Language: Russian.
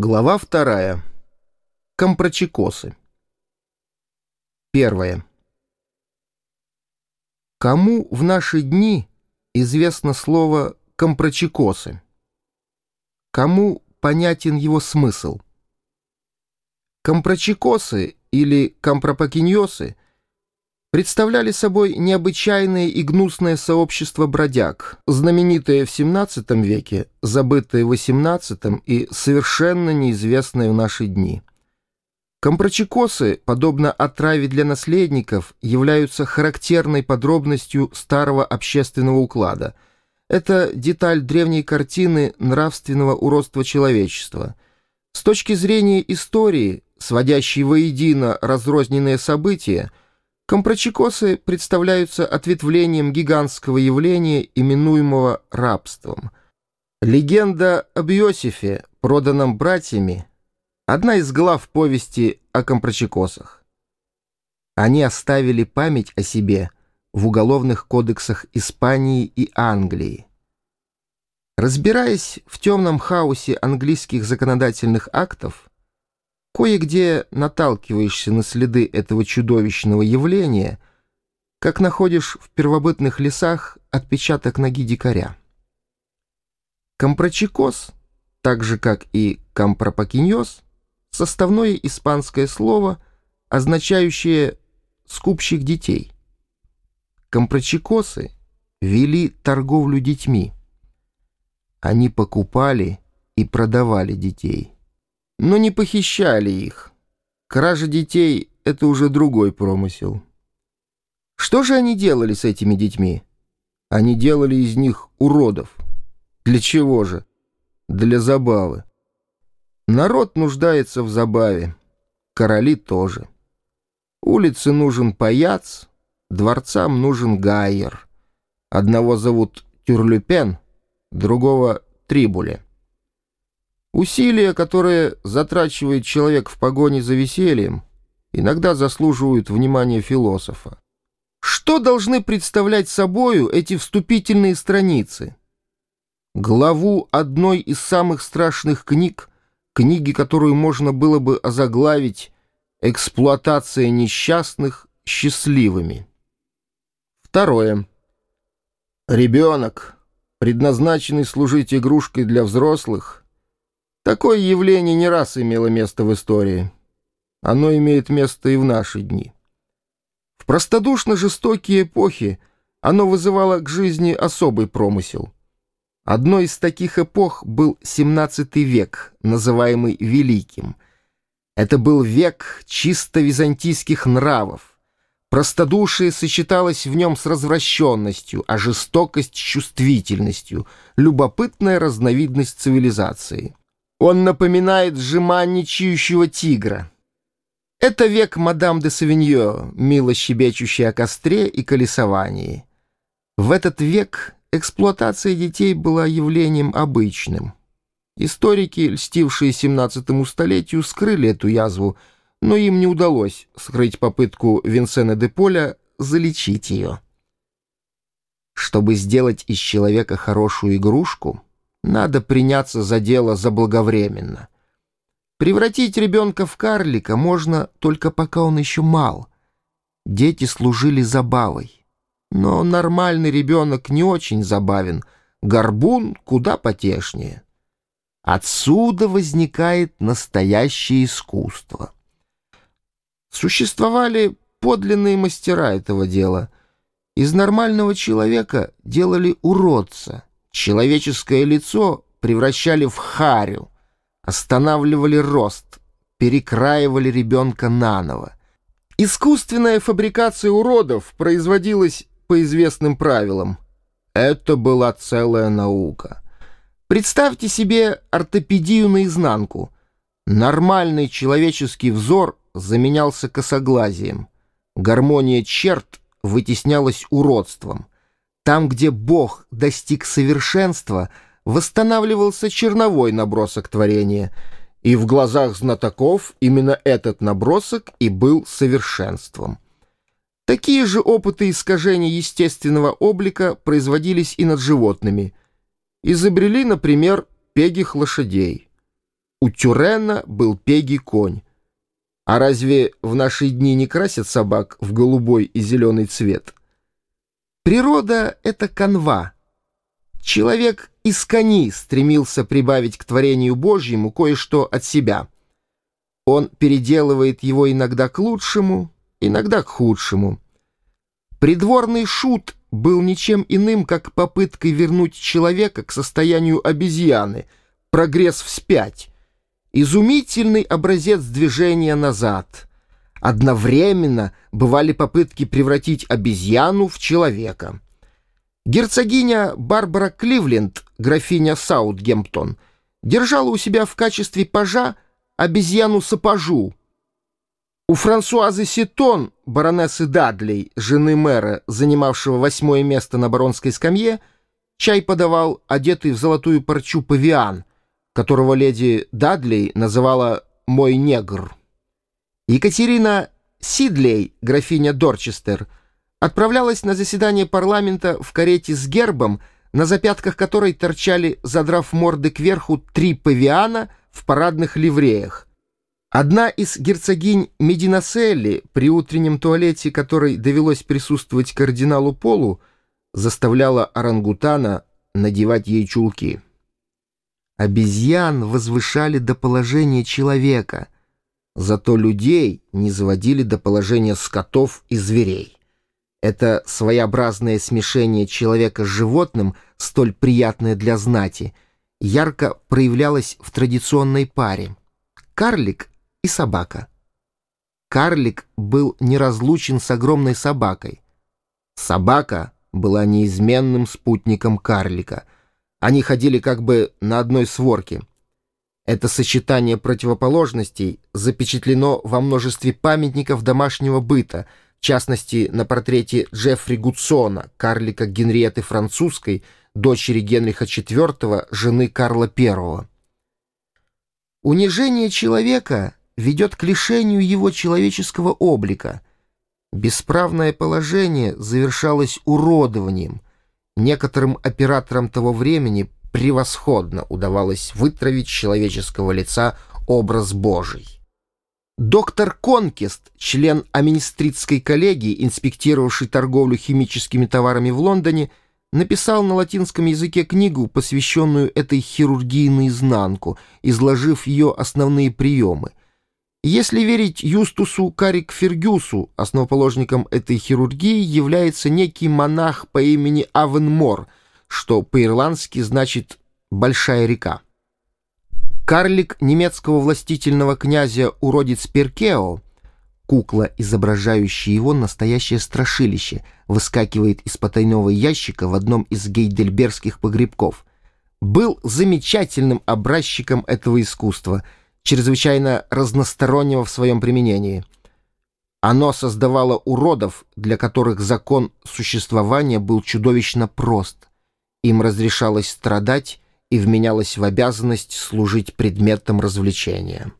Глава вторая. Компрочекосы. Первое. Кому в наши дни известно слово «компрочекосы»? Кому понятен его смысл? Компрочекосы или компропокиньосы — представляли собой необычайное и гнусное сообщество бродяг, знаменитое в XVII веке, забытое в XVIII и совершенно неизвестное в наши дни. Компрочекосы, подобно отраве для наследников, являются характерной подробностью старого общественного уклада. Это деталь древней картины нравственного уродства человечества. С точки зрения истории, сводящей воедино разрозненные события, Компрочекосы представляются ответвлением гигантского явления, именуемого рабством. Легенда об Иосифе, проданном братьями, одна из глав повести о компрочекосах. Они оставили память о себе в уголовных кодексах Испании и Англии. Разбираясь в темном хаосе английских законодательных актов, Кое-где наталкиваешься на следы этого чудовищного явления, как находишь в первобытных лесах отпечаток ноги дикаря. Компрочекос, так же как и компропокиньос, составное испанское слово, означающее «скупщик детей». Компрочекосы вели торговлю детьми. Они покупали и продавали детей но не похищали их. Кража детей — это уже другой промысел. Что же они делали с этими детьми? Они делали из них уродов. Для чего же? Для забавы. Народ нуждается в забаве. Короли тоже. Улице нужен паяц, дворцам нужен гайер. Одного зовут Тюрлюпен, другого Трибуле. Усилия, которые затрачивает человек в погоне за весельем, иногда заслуживают внимания философа. Что должны представлять собою эти вступительные страницы? Главу одной из самых страшных книг, книги, которую можно было бы озаглавить «Эксплуатация несчастных счастливыми». Второе. Ребенок, предназначенный служить игрушкой для взрослых, Такое явление не раз имело место в истории. Оно имеет место и в наши дни. В простодушно жестокие эпохи оно вызывало к жизни особый промысел. Одной из таких эпох был XVII век, называемый Великим. Это был век чисто византийских нравов. Простодушие сочеталось в нем с развращенностью, а жестокость — с чувствительностью, любопытная разновидность цивилизации. Он напоминает жеманничающего тигра. Это век мадам де Савиньо, мило щебечущей о костре и колесовании. В этот век эксплуатация детей была явлением обычным. Историки, льстившие 17 столетию, скрыли эту язву, но им не удалось скрыть попытку Винсена де Поля залечить ее. Чтобы сделать из человека хорошую игрушку — надо приняться за дело заблаговременно. Превратить ребенка в карлика можно только пока он еще мал. Дети служили забавой. Но нормальный ребенок не очень забавен, горбун куда потешнее. Отсюда возникает настоящее искусство. Существовали подлинные мастера этого дела. Из нормального человека делали уродца — Человеческое лицо превращали в харю, останавливали рост, перекраивали ребенка наново. Искусственная фабрикация уродов производилась по известным правилам. Это была целая наука. Представьте себе ортопедию наизнанку. Нормальный человеческий взор заменялся косоглазием. Гармония черт вытеснялась уродством — там, где Бог достиг совершенства, восстанавливался черновой набросок творения, и в глазах знатоков именно этот набросок и был совершенством. Такие же опыты искажения естественного облика производились и над животными. Изобрели, например, пегих лошадей. У Тюрена был пегий конь. А разве в наши дни не красят собак в голубой и зеленый цвет? Природа — это канва. Человек из кони стремился прибавить к творению Божьему кое-что от себя. Он переделывает его иногда к лучшему, иногда к худшему. Придворный шут был ничем иным, как попыткой вернуть человека к состоянию обезьяны, прогресс вспять, изумительный образец движения назад. Одновременно бывали попытки превратить обезьяну в человека. Герцогиня Барбара Кливленд, графиня Саутгемптон, держала у себя в качестве пажа обезьяну-сапожу, у Франсуазы Ситон, баронессы Дадлей, жены мэра, занимавшего восьмое место на баронской скамье, чай подавал одетый в золотую парчу павиан, которого леди Дадлей называла «мой негр». Екатерина Сидлей, графиня Дорчестер, отправлялась на заседание парламента в карете с гербом, на запятках которой торчали, задрав морды кверху, три павиана в парадных ливреях. Одна из герцогинь Мединаселли, при утреннем туалете которой довелось присутствовать кардиналу Полу, заставляла орангутана надевать ей чулки. Обезьян возвышали до положения человека, зато людей не заводили до положения скотов и зверей. Это своеобразное смешение человека с животным, столь приятное для знати, ярко проявлялось в традиционной паре. Карлик и собака. Карлик был неразлучен с огромной собакой. Собака была неизменным спутником карлика. Они ходили как бы на одной сворке. Это сочетание противоположностей запечатлено во множестве памятников домашнего быта, в частности, на портрете Джеффри Гудсона, карлика Генриеты Французской, дочери Генриха IV, жены Карла I. Унижение человека ведет к лишению его человеческого облика. Бесправное положение завершалось уродованием. Некоторым операторам того времени превосходно удавалось вытравить человеческого лица образ Божий. Доктор Конкест, член Аминистритской коллегии, инспектировавший торговлю химическими товарами в Лондоне, написал на латинском языке книгу, посвященную этой хирургии наизнанку, изложив ее основные приемы. Если верить Юстусу Карик Фергюсу, основоположником этой хирургии является некий монах по имени Авенмор, что по-ирландски значит «большая река». Карлик немецкого властительного князя уродец Перкео, кукла, изображающая его настоящее страшилище, выскакивает из потайного ящика в одном из гейдельбергских погребков, был замечательным образчиком этого искусства — чрезвычайно разностороннего в своем применении. Оно создавало уродов, для которых закон существования был чудовищно прост. Им разрешалось страдать и вменялось в обязанность служить предметом развлечения.